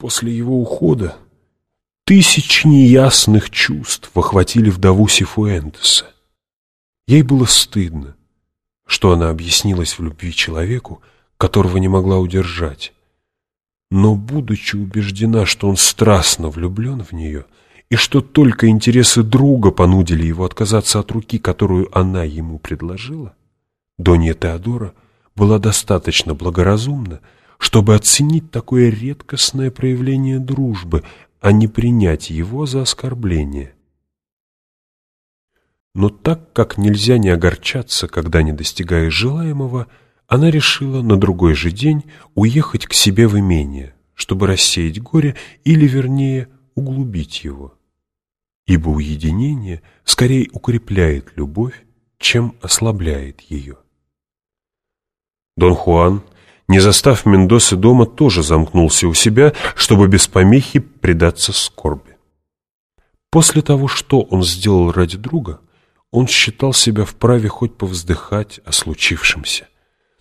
После его ухода тысячи неясных чувств охватили вдову Сифуэнтеса. Ей было стыдно, что она объяснилась в любви человеку, которого не могла удержать. Но, будучи убеждена, что он страстно влюблен в нее, и что только интересы друга понудили его отказаться от руки, которую она ему предложила, Донья Теодора была достаточно благоразумна, чтобы оценить такое редкостное проявление дружбы, а не принять его за оскорбление. Но так как нельзя не огорчаться, когда не достигаешь желаемого, она решила на другой же день уехать к себе в имение, чтобы рассеять горе или, вернее, углубить его. Ибо уединение скорее укрепляет любовь, чем ослабляет ее. Дон Хуан, не застав Мендосы дома, тоже замкнулся у себя, чтобы без помехи предаться скорби. После того, что он сделал ради друга, он считал себя вправе хоть повздыхать о случившемся.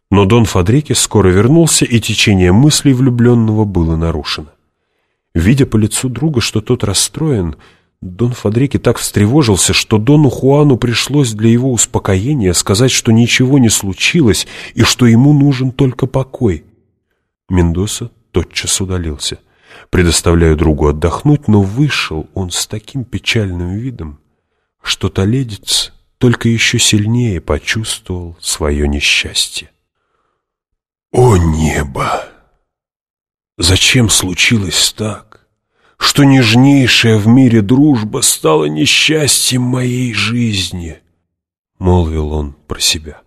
Но Дон Фадрике скоро вернулся, и течение мыслей влюбленного было нарушено. Видя по лицу друга, что тот расстроен, Дон Фадрике так встревожился, что Дону Хуану пришлось для его успокоения сказать, что ничего не случилось и что ему нужен только покой. Мендоса тотчас удалился, предоставляя другу отдохнуть, но вышел он с таким печальным видом, что Толедец только еще сильнее почувствовал свое несчастье. «О небо! Зачем случилось так, что нежнейшая в мире дружба стала несчастьем моей жизни?» — молвил он про себя.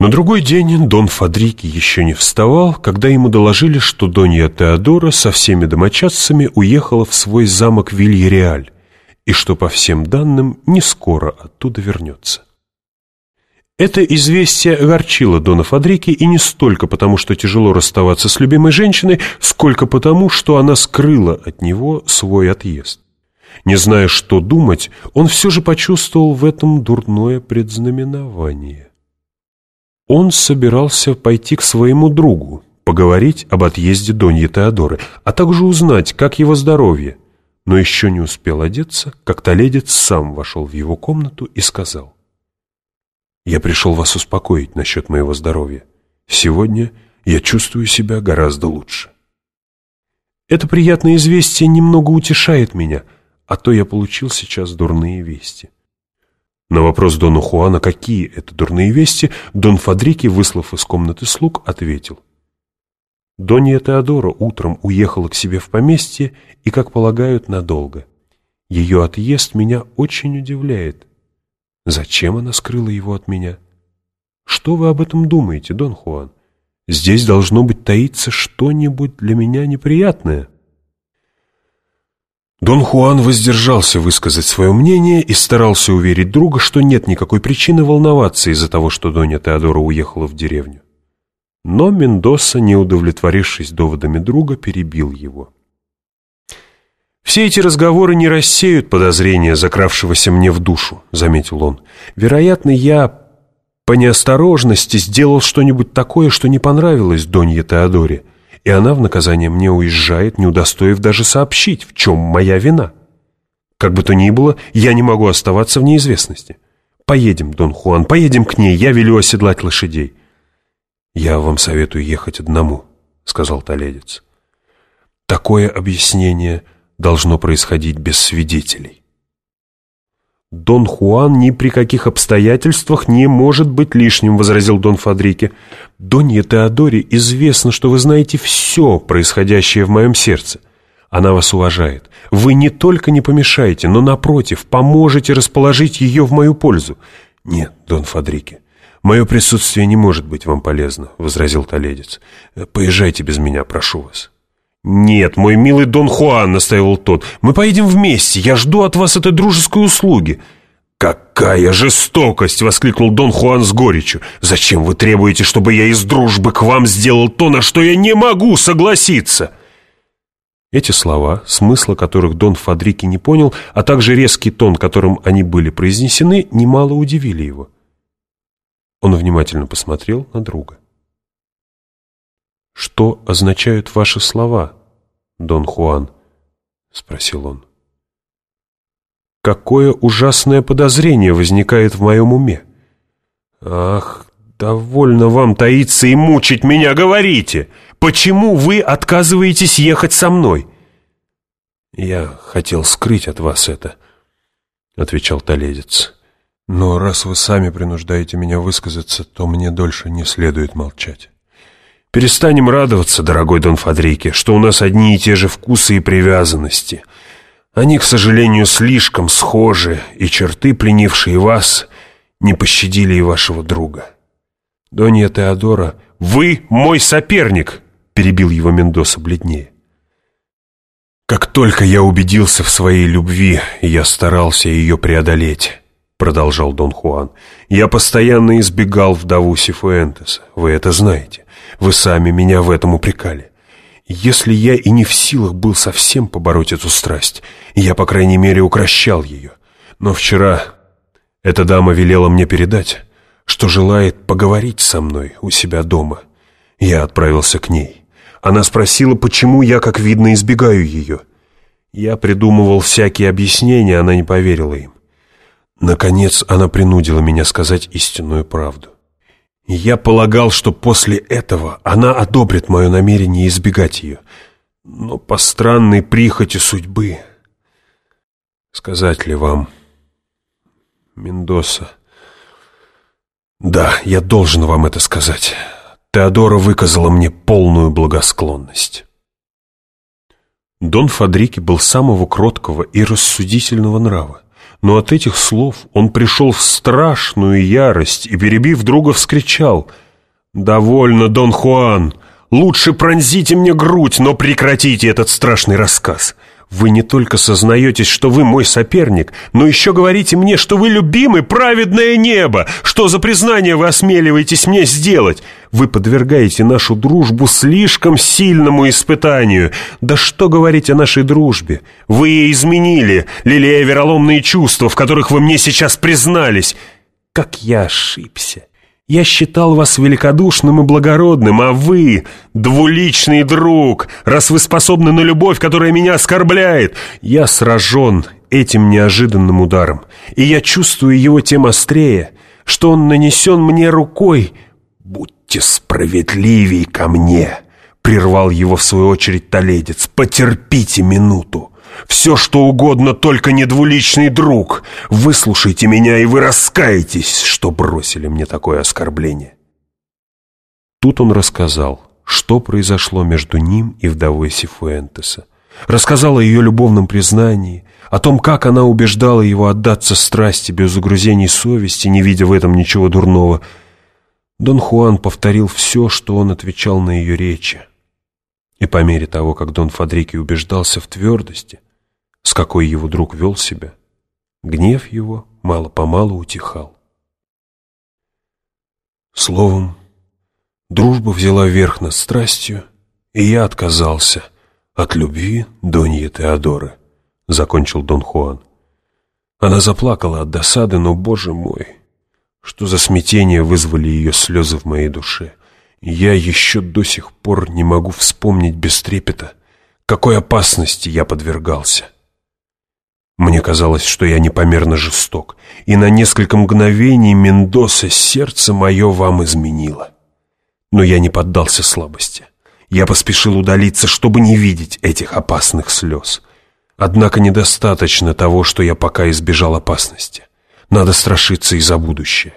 На другой день Дон Фадрики еще не вставал, когда ему доложили, что Донья Теодора со всеми домочадцами уехала в свой замок Вильяреаль и что, по всем данным, не скоро оттуда вернется. Это известие огорчило Дона Фадрики и не столько потому, что тяжело расставаться с любимой женщиной, сколько потому, что она скрыла от него свой отъезд. Не зная, что думать, он все же почувствовал в этом дурное предзнаменование. Он собирался пойти к своему другу, поговорить об отъезде Доньи Теодоры, а также узнать, как его здоровье. Но еще не успел одеться, как Толедец сам вошел в его комнату и сказал. Я пришел вас успокоить насчет моего здоровья. Сегодня я чувствую себя гораздо лучше. Это приятное известие немного утешает меня, а то я получил сейчас дурные вести. На вопрос Дона Хуана, какие это дурные вести, Дон Фадрики, выслав из комнаты слуг, ответил. Донья Теодора утром уехала к себе в поместье и, как полагают, надолго. Ее отъезд меня очень удивляет. Зачем она скрыла его от меня? Что вы об этом думаете, Дон Хуан? Здесь должно быть таиться что-нибудь для меня неприятное. Дон Хуан воздержался высказать свое мнение и старался уверить друга, что нет никакой причины волноваться из-за того, что Донья Теодора уехала в деревню. Но Мендоса, не удовлетворившись доводами друга, перебил его. «Все эти разговоры не рассеют подозрения, закравшегося мне в душу», — заметил он. «Вероятно, я по неосторожности сделал что-нибудь такое, что не понравилось Донье Теодоре, и она в наказание мне уезжает, не удостоив даже сообщить, в чем моя вина. Как бы то ни было, я не могу оставаться в неизвестности. Поедем, Дон Хуан, поедем к ней, я велю оседлать лошадей». «Я вам советую ехать одному», — сказал Толедец. «Такое объяснение...» должно происходить без свидетелей. «Дон Хуан ни при каких обстоятельствах не может быть лишним», — возразил Дон Фадрике. «Донье Теодоре известно, что вы знаете все происходящее в моем сердце. Она вас уважает. Вы не только не помешаете, но, напротив, поможете расположить ее в мою пользу». «Нет, Дон Фадрике, мое присутствие не может быть вам полезно», — возразил Толедец. «Поезжайте без меня, прошу вас». «Нет, мой милый Дон Хуан», — настаивал тот, — «мы поедем вместе, я жду от вас этой дружеской услуги». «Какая жестокость!» — воскликнул Дон Хуан с горечью. «Зачем вы требуете, чтобы я из дружбы к вам сделал то, на что я не могу согласиться?» Эти слова, смысла которых Дон Фадрики не понял, а также резкий тон, которым они были произнесены, немало удивили его. Он внимательно посмотрел на друга. «Что означают ваши слова, Дон Хуан?» — спросил он. «Какое ужасное подозрение возникает в моем уме!» «Ах, довольно вам таиться и мучить меня, говорите! Почему вы отказываетесь ехать со мной?» «Я хотел скрыть от вас это», — отвечал Толедец. «Но раз вы сами принуждаете меня высказаться, то мне дольше не следует молчать». «Перестанем радоваться, дорогой Дон Фадрике, что у нас одни и те же вкусы и привязанности. Они, к сожалению, слишком схожи, и черты, пленившие вас, не пощадили и вашего друга». «Донья Теодора...» «Вы мой соперник!» — перебил его Мендоса бледнее. «Как только я убедился в своей любви, я старался ее преодолеть», — продолжал Дон Хуан. «Я постоянно избегал вдову Сифуэнтеса, вы это знаете. Вы сами меня в этом упрекали. Если я и не в силах был совсем побороть эту страсть, я, по крайней мере, укращал ее. Но вчера эта дама велела мне передать, что желает поговорить со мной у себя дома. Я отправился к ней. Она спросила, почему я, как видно, избегаю ее. Я придумывал всякие объяснения, она не поверила им. Наконец, она принудила меня сказать истинную правду. Я полагал, что после этого она одобрит мое намерение избегать ее. Но по странной прихоти судьбы... Сказать ли вам, Мендоса? Да, я должен вам это сказать. Теодора выказала мне полную благосклонность. Дон Фадрике был самого кроткого и рассудительного нрава, но от этих слов он пришел в страшную ярость и, перебив друга, вскричал «Довольно, Дон Хуан! Лучше пронзите мне грудь, но прекратите этот страшный рассказ!» Вы не только сознаетесь, что вы мой соперник, но еще говорите мне, что вы любимый праведное небо. Что за признание вы осмеливаетесь мне сделать? Вы подвергаете нашу дружбу слишком сильному испытанию. Да что говорить о нашей дружбе? Вы ей изменили, лелея вероломные чувства, в которых вы мне сейчас признались. Как я ошибся. Я считал вас великодушным и благородным, а вы — двуличный друг, раз вы способны на любовь, которая меня оскорбляет. Я сражен этим неожиданным ударом, и я чувствую его тем острее, что он нанесен мне рукой. Будьте справедливей ко мне, — прервал его в свою очередь Толедец. Потерпите минуту. Все, что угодно, только не двуличный друг. Выслушайте меня, и вы раскаетесь, что бросили мне такое оскорбление. Тут он рассказал, что произошло между ним и вдовой Сифуэнтеса. Рассказал о ее любовном признании, о том, как она убеждала его отдаться страсти без угрызений совести, не видя в этом ничего дурного. Дон Хуан повторил все, что он отвечал на ее речи. И по мере того, как Дон Фадрики убеждался в твердости, с какой его друг вел себя, гнев его мало-помалу утихал. Словом, дружба взяла верх над страстью, и я отказался от любви Доньи Теодоры, закончил Дон Хуан. Она заплакала от досады, но, боже мой, что за смятение вызвали ее слезы в моей душе. Я еще до сих пор не могу вспомнить без трепета, какой опасности я подвергался. Казалось, что я непомерно жесток, и на несколько мгновений Мендоса сердце мое вам изменило. Но я не поддался слабости. Я поспешил удалиться, чтобы не видеть этих опасных слез. Однако недостаточно того, что я пока избежал опасности. Надо страшиться и за будущее.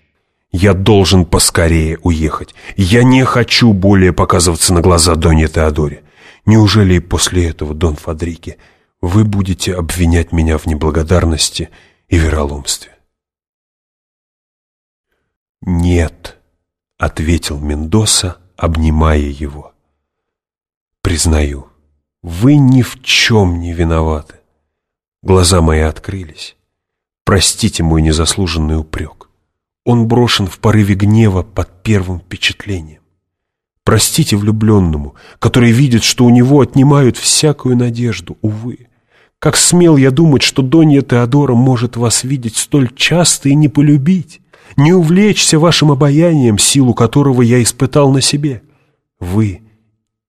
Я должен поскорее уехать. Я не хочу более показываться на глаза Доне Теодоре. Неужели и после этого, Дон Фадрике, вы будете обвинять меня в неблагодарности и вероломстве. «Нет», — ответил Мендоса, обнимая его. «Признаю, вы ни в чем не виноваты. Глаза мои открылись. Простите мой незаслуженный упрек. Он брошен в порыве гнева под первым впечатлением. Простите влюбленному, который видит, что у него отнимают всякую надежду, увы. Как смел я думать, что Донья Теодора может вас видеть столь часто и не полюбить, не увлечься вашим обаянием, силу которого я испытал на себе. Вы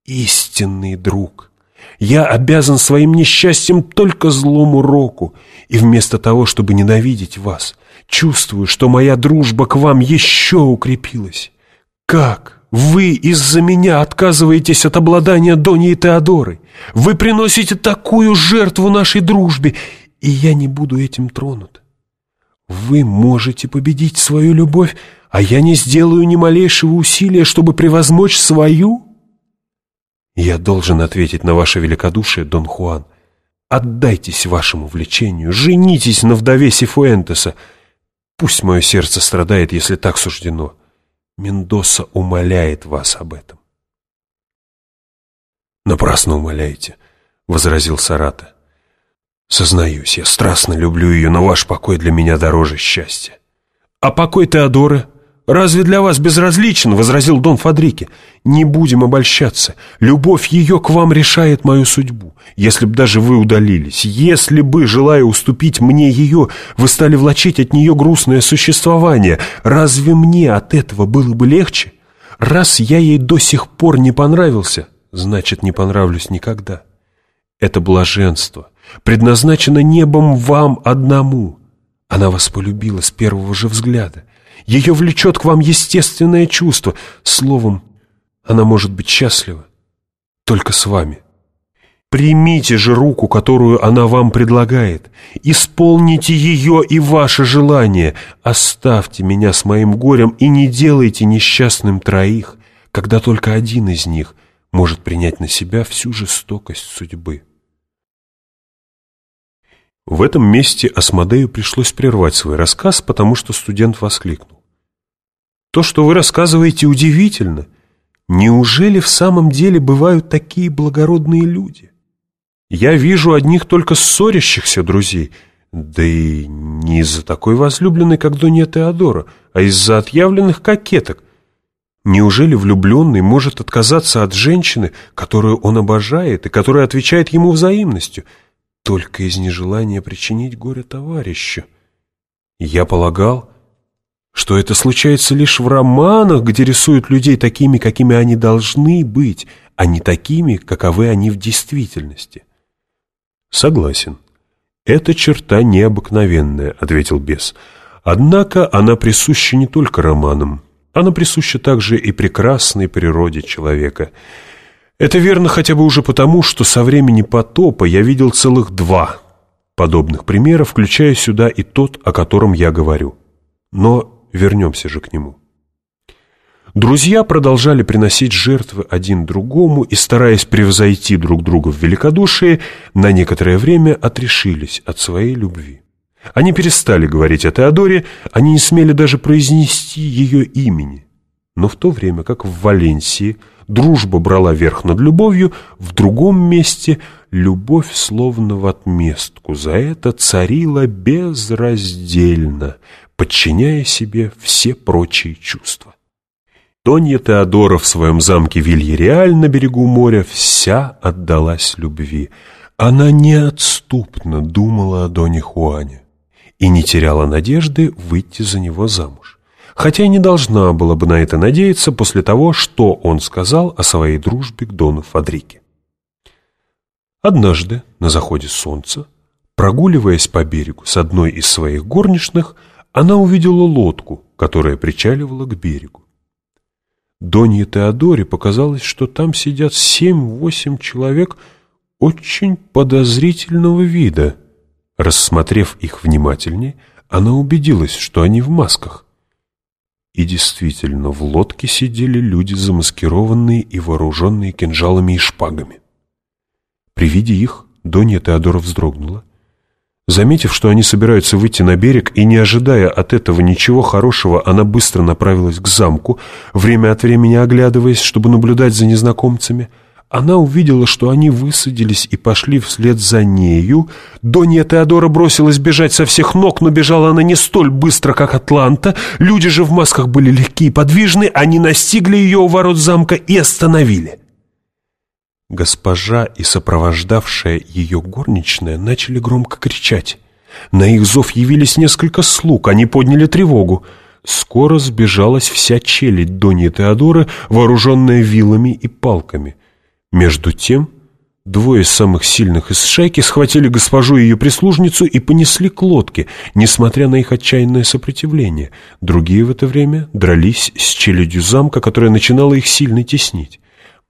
истинный друг. Я обязан своим несчастьем только злому року, и вместо того, чтобы ненавидеть вас, чувствую, что моя дружба к вам еще укрепилась. Как вы из-за меня отказываетесь от обладания Дони и Теодорой? Вы приносите такую жертву нашей дружбе, и я не буду этим тронут. Вы можете победить свою любовь, а я не сделаю ни малейшего усилия, чтобы превозмочь свою? Я должен ответить на ваше великодушие, Дон Хуан. Отдайтесь вашему влечению, женитесь на вдове Сифуэнтеса. Пусть мое сердце страдает, если так суждено. Мендоса умоляет вас об этом. «Напрасно умоляете», — возразил Сарата. «Сознаюсь, я страстно люблю ее, но ваш покой для меня дороже счастья». «А покой Теодоры?» «Разве для вас безразличен?» — возразил Дон Фадрике. «Не будем обольщаться. Любовь ее к вам решает мою судьбу. Если б даже вы удалились, если бы, желая уступить мне ее, вы стали влачить от нее грустное существование, разве мне от этого было бы легче? Раз я ей до сих пор не понравился, значит, не понравлюсь никогда. Это блаженство предназначено небом вам одному. Она вас полюбила с первого же взгляда». Ее влечет к вам естественное чувство. Словом, она может быть счастлива только с вами. Примите же руку, которую она вам предлагает. Исполните ее и ваше желание. Оставьте меня с моим горем и не делайте несчастным троих, когда только один из них может принять на себя всю жестокость судьбы. В этом месте Асмодею пришлось прервать свой рассказ, потому что студент воскликнул. «То, что вы рассказываете, удивительно. Неужели в самом деле бывают такие благородные люди? Я вижу одних только ссорящихся друзей, да и не из-за такой возлюбленной, как Донья Теодора, а из-за отъявленных кокеток. Неужели влюбленный может отказаться от женщины, которую он обожает и которая отвечает ему взаимностью – только из нежелания причинить горе товарищу. Я полагал, что это случается лишь в романах, где рисуют людей такими, какими они должны быть, а не такими, каковы они в действительности. Согласен. «Эта черта необыкновенная», — ответил бес. «Однако она присуща не только романам. Она присуща также и прекрасной природе человека». Это верно хотя бы уже потому, что со времени потопа я видел целых два подобных примера, включая сюда и тот, о котором я говорю. Но вернемся же к нему. Друзья продолжали приносить жертвы один другому и, стараясь превзойти друг друга в великодушии, на некоторое время отрешились от своей любви. Они перестали говорить о Теодоре, они не смели даже произнести ее имени. Но в то время как в Валенсии – дружба брала верх над любовью, в другом месте любовь словно в отместку за это царила безраздельно, подчиняя себе все прочие чувства. Донья Теодора в своем замке Вильяреаль на берегу моря вся отдалась любви. Она неотступно думала о Доне Хуане и не теряла надежды выйти за него замуж хотя и не должна была бы на это надеяться после того, что он сказал о своей дружбе к Дону Фадрике. Однажды, на заходе солнца, прогуливаясь по берегу с одной из своих горничных, она увидела лодку, которая причаливала к берегу. Донье Теодоре показалось, что там сидят семь-восемь человек очень подозрительного вида. Рассмотрев их внимательнее, она убедилась, что они в масках – и действительно, в лодке сидели люди, замаскированные и вооруженные кинжалами и шпагами. При виде их Донья Теодора вздрогнула. Заметив, что они собираются выйти на берег, и не ожидая от этого ничего хорошего, она быстро направилась к замку, время от времени оглядываясь, чтобы наблюдать за незнакомцами – она увидела, что они высадились и пошли вслед за нею. Донья Теодора бросилась бежать со всех ног, но бежала она не столь быстро, как Атланта. Люди же в масках были легкие и подвижны. Они настигли ее у ворот замка и остановили. Госпожа и сопровождавшая ее горничная начали громко кричать. На их зов явились несколько слуг, они подняли тревогу. Скоро сбежалась вся челядь Доньи Теодоры, вооруженная вилами и палками. Между тем, двое самых сильных из шайки схватили госпожу и ее прислужницу и понесли к лодке, несмотря на их отчаянное сопротивление. Другие в это время дрались с челядью замка, которая начинала их сильно теснить.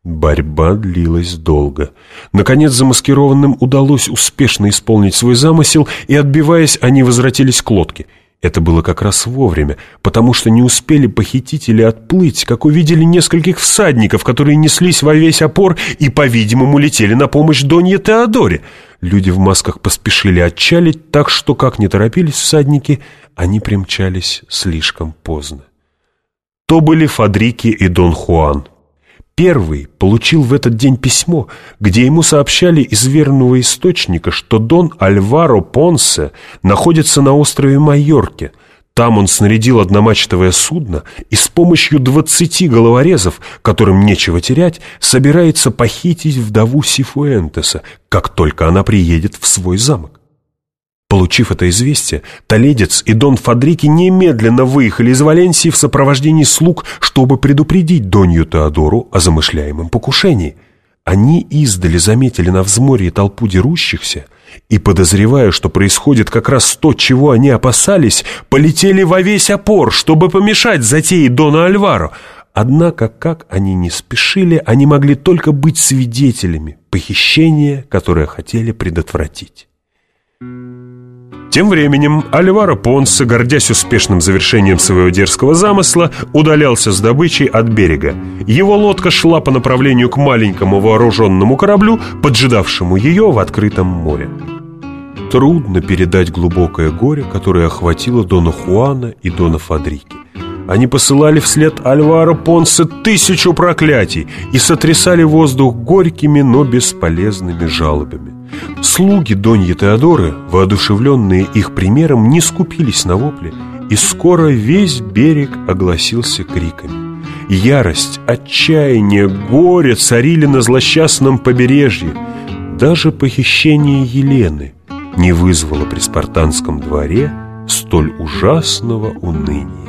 Борьба длилась долго. Наконец, замаскированным удалось успешно исполнить свой замысел, и, отбиваясь, они возвратились к лодке. Это было как раз вовремя, потому что не успели похитители отплыть, как увидели нескольких всадников, которые неслись во весь опор и, по-видимому, летели на помощь Донье Теодоре. Люди в масках поспешили отчалить, так что, как не торопились всадники, они примчались слишком поздно. То были Фадрики и Дон Хуан. Первый получил в этот день письмо, где ему сообщали из верного источника, что Дон Альваро Понсе находится на острове Майорке. Там он снарядил одномачтовое судно и с помощью двадцати головорезов, которым нечего терять, собирается похитить вдову Сифуэнтеса, как только она приедет в свой замок. Получив это известие, Толедец и Дон Фадрики немедленно выехали из Валенсии в сопровождении слуг, чтобы предупредить Донью Теодору о замышляемом покушении. Они издали заметили на взморье толпу дерущихся и, подозревая, что происходит как раз то, чего они опасались, полетели во весь опор, чтобы помешать затее Дона Альваро. Однако, как они не спешили, они могли только быть свидетелями похищения, которое хотели предотвратить. Тем временем Альваро Понсе, гордясь успешным завершением своего дерзкого замысла, удалялся с добычей от берега. Его лодка шла по направлению к маленькому вооруженному кораблю, поджидавшему ее в открытом море. Трудно передать глубокое горе, которое охватило Дона Хуана и Дона Фадрики. Они посылали вслед Альваро Понсе тысячу проклятий и сотрясали воздух горькими, но бесполезными жалобами. Слуги Доньи Теодоры, воодушевленные их примером, не скупились на вопли, и скоро весь берег огласился криками. Ярость, отчаяние, горе царили на злосчастном побережье. Даже похищение Елены не вызвало при спартанском дворе столь ужасного уныния.